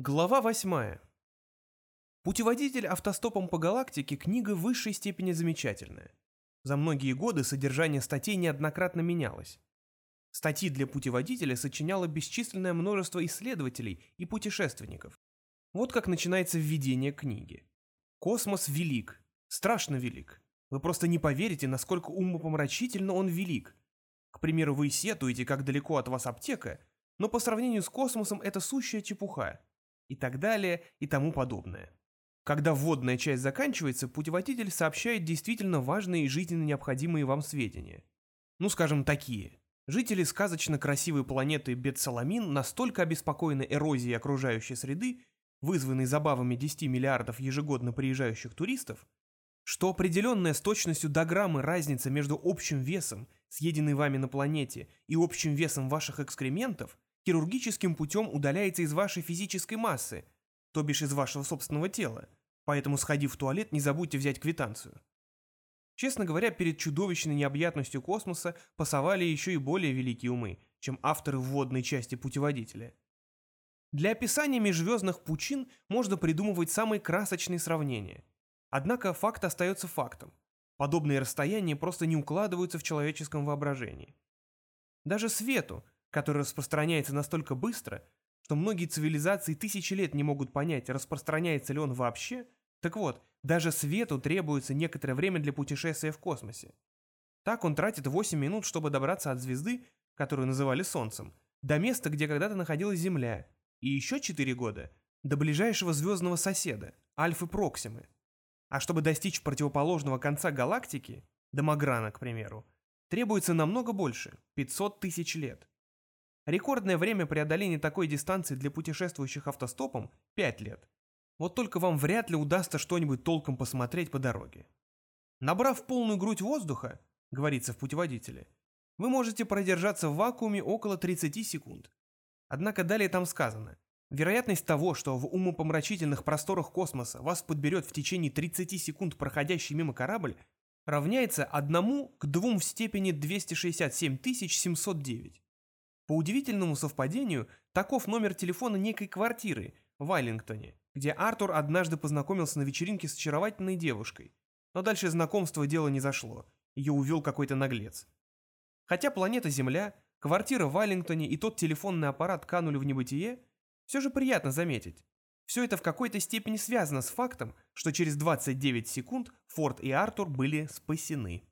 Глава восьмая. Путеводитель автостопом по галактике – книга в высшей степени замечательная. За многие годы содержание статей неоднократно менялось. Статьи для путеводителя сочиняло бесчисленное множество исследователей и путешественников. Вот как начинается введение книги. Космос велик, страшно велик. Вы просто не поверите, насколько умопомрачительно он велик. К примеру, вы сетуете, как далеко от вас аптека, но по сравнению с космосом это сущая чепуха и так далее и тому подобное. Когда вводная часть заканчивается, путеводитель сообщает действительно важные и жизненно необходимые вам сведения. Ну, скажем, такие. Жители сказочно красивой планеты Бетсаламин настолько обеспокоены эрозией окружающей среды, вызванной забавами 10 миллиардов ежегодно приезжающих туристов, что определенная с точностью до граммы разница между общим весом, съеденной вами на планете, и общим весом ваших экскрементов хирургическим путем удаляется из вашей физической массы, то бишь из вашего собственного тела, поэтому, сходив в туалет, не забудьте взять квитанцию. Честно говоря, перед чудовищной необъятностью космоса пасовали еще и более великие умы, чем авторы вводной части путеводителя. Для описания межзвездных пучин можно придумывать самые красочные сравнения. Однако факт остается фактом. Подобные расстояния просто не укладываются в человеческом воображении. Даже свету, который распространяется настолько быстро, что многие цивилизации тысячи лет не могут понять, распространяется ли он вообще, так вот, даже свету требуется некоторое время для путешествия в космосе. Так он тратит 8 минут, чтобы добраться от звезды, которую называли Солнцем, до места, где когда-то находилась Земля, и еще 4 года до ближайшего звездного соседа, Альфы Проксимы. А чтобы достичь противоположного конца галактики, до Маграна, к примеру, требуется намного больше – 500 тысяч лет. Рекордное время преодоления такой дистанции для путешествующих автостопом – 5 лет. Вот только вам вряд ли удастся что-нибудь толком посмотреть по дороге. Набрав полную грудь воздуха, говорится в путеводителе, вы можете продержаться в вакууме около 30 секунд. Однако далее там сказано, вероятность того, что в умопомрачительных просторах космоса вас подберет в течение 30 секунд проходящий мимо корабль, равняется 1 к 2 в степени 267 709. По удивительному совпадению, таков номер телефона некой квартиры в Айлингтоне, где Артур однажды познакомился на вечеринке с очаровательной девушкой. Но дальше знакомство дело не зашло, ее увел какой-то наглец. Хотя планета Земля, квартира в Айлингтоне и тот телефонный аппарат канули в небытие, все же приятно заметить. Все это в какой-то степени связано с фактом, что через 29 секунд Форд и Артур были спасены.